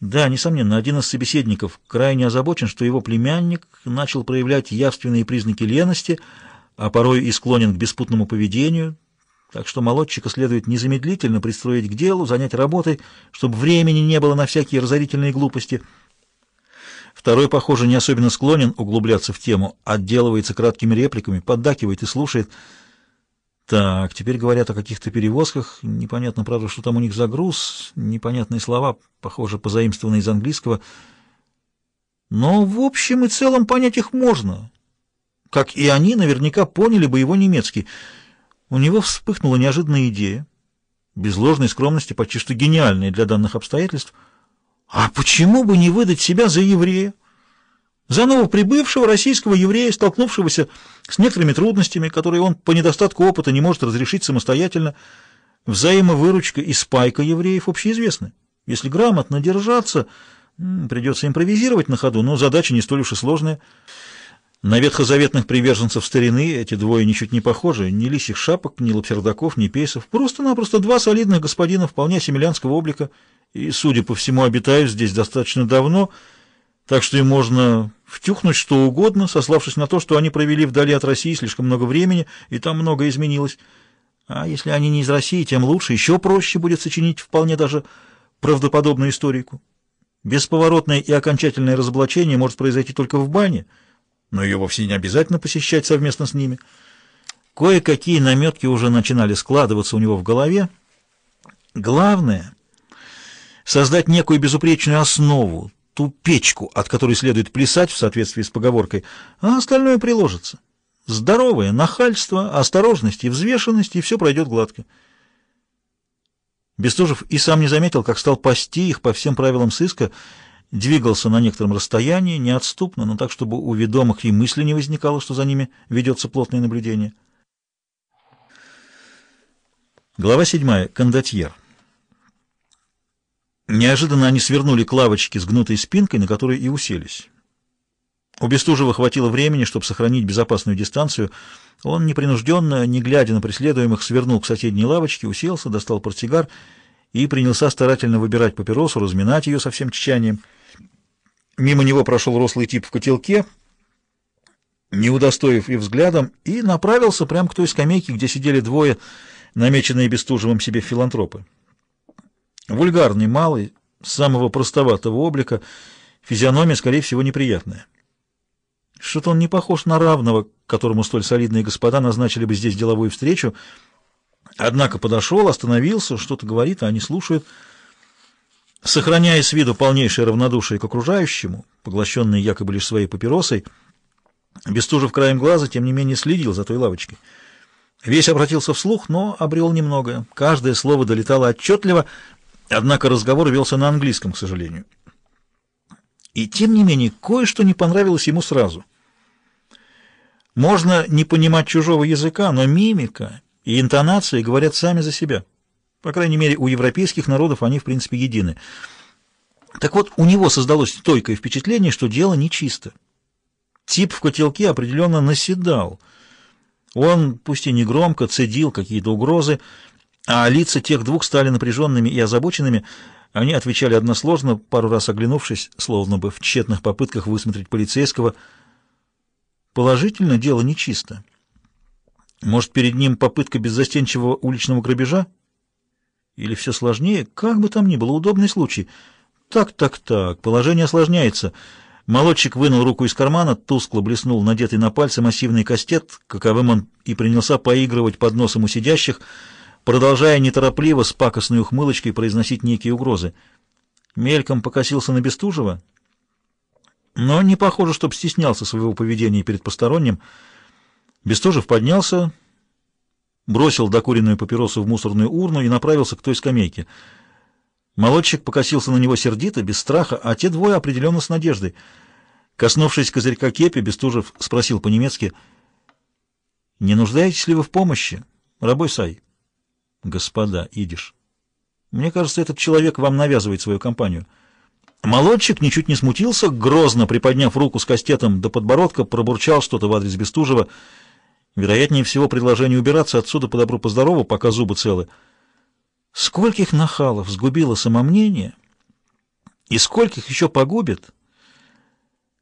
Да, несомненно, один из собеседников крайне озабочен, что его племянник начал проявлять явственные признаки лености, а порой и склонен к беспутному поведению, так что молодчика следует незамедлительно пристроить к делу, занять работой, чтобы времени не было на всякие разорительные глупости. Второй, похоже, не особенно склонен углубляться в тему, отделывается краткими репликами, поддакивает и слушает – так, теперь говорят о каких-то перевозках. Непонятно, правда, что там у них за груз. Непонятные слова, похоже, позаимствованные из английского. Но в общем и целом понять их можно. Как и они наверняка поняли бы его немецкий. У него вспыхнула неожиданная идея. Без ложной скромности, почти что гениальная для данных обстоятельств. А почему бы не выдать себя за еврея? За новоприбывшего российского еврея, столкнувшегося с некоторыми трудностями, которые он по недостатку опыта не может разрешить самостоятельно, взаимовыручка и спайка евреев общеизвестны. Если грамотно держаться, придется импровизировать на ходу, но задача не столь уж и сложная. На ветхозаветных приверженцев старины эти двое ничуть не похожи, ни лисих шапок, ни лапсердаков, ни пейсов, просто-напросто два солидных господина вполне семилянского облика, и, судя по всему, обитают здесь достаточно давно, так что им можно втюхнуть что угодно, сославшись на то, что они провели вдали от России слишком много времени, и там многое изменилось. А если они не из России, тем лучше, еще проще будет сочинить вполне даже правдоподобную историку. Бесповоротное и окончательное разоблачение может произойти только в бане, но ее вовсе не обязательно посещать совместно с ними. Кое-какие наметки уже начинали складываться у него в голове. Главное — создать некую безупречную основу, ту печку, от которой следует плясать в соответствии с поговоркой, а остальное приложится. Здоровое нахальство, осторожность и взвешенность, и все пройдет гладко. Бестужев и сам не заметил, как стал пасти их по всем правилам сыска, двигался на некотором расстоянии, неотступно, но так, чтобы у ведомых и мысли не возникало, что за ними ведется плотное наблюдение. Глава 7. Кондотьер. Неожиданно они свернули к лавочке с гнутой спинкой, на которой и уселись. У Бестужева хватило времени, чтобы сохранить безопасную дистанцию. Он непринужденно, не глядя на преследуемых, свернул к соседней лавочке, уселся, достал портсигар и принялся старательно выбирать папиросу, разминать ее со всем тщанием. Мимо него прошел рослый тип в котелке, не удостоив и взглядом, и направился прямо к той скамейке, где сидели двое, намеченные Бестужевым себе филантропы. Вульгарный, малый, самого простоватого облика, физиономия, скорее всего, неприятная. Что-то он не похож на равного, которому столь солидные господа назначили бы здесь деловую встречу, однако подошел, остановился, что-то говорит, а они слушают. Сохраняя с виду полнейшее равнодушие к окружающему, поглощенный якобы лишь своей папиросой, Бестужев краем глаза, тем не менее, следил за той лавочкой. Весь обратился вслух, но обрел немного. Каждое слово долетало отчетливо, Однако разговор велся на английском, к сожалению. И тем не менее, кое-что не понравилось ему сразу. Можно не понимать чужого языка, но мимика и интонации говорят сами за себя. По крайней мере, у европейских народов они, в принципе, едины. Так вот, у него создалось стойкое впечатление, что дело нечисто. Тип в котелке определенно наседал. Он, пусть и не громко, цедил какие-то угрозы, а лица тех двух стали напряженными и озабоченными. Они отвечали односложно, пару раз оглянувшись, словно бы в тщетных попытках высмотреть полицейского. Положительно дело нечисто. Может, перед ним попытка беззастенчивого уличного грабежа? Или все сложнее? Как бы там ни было, удобный случай. Так, так, так, положение осложняется. Молодчик вынул руку из кармана, тускло блеснул надетый на пальцы массивный кастет, каковым он и принялся поигрывать под носом у сидящих, продолжая неторопливо с пакостной ухмылочкой произносить некие угрозы. Мельком покосился на Бестужева, но не похоже, чтоб стеснялся своего поведения перед посторонним. Бестужев поднялся, бросил докуренную папиросу в мусорную урну и направился к той скамейке. Молодчик покосился на него сердито, без страха, а те двое определенно с надеждой. Коснувшись козырька кепи, Бестужев спросил по-немецки, «Не нуждаетесь ли вы в помощи, рабой Сай?» Господа, идиш. Мне кажется, этот человек вам навязывает свою компанию. Молодчик ничуть не смутился, грозно приподняв руку с кастетом до подбородка, пробурчал что-то в адрес Бестужева. Вероятнее всего, предложение убираться отсюда по добру, по пока зубы целы. Скольких нахалов сгубило самомнение, И скольких еще погубит,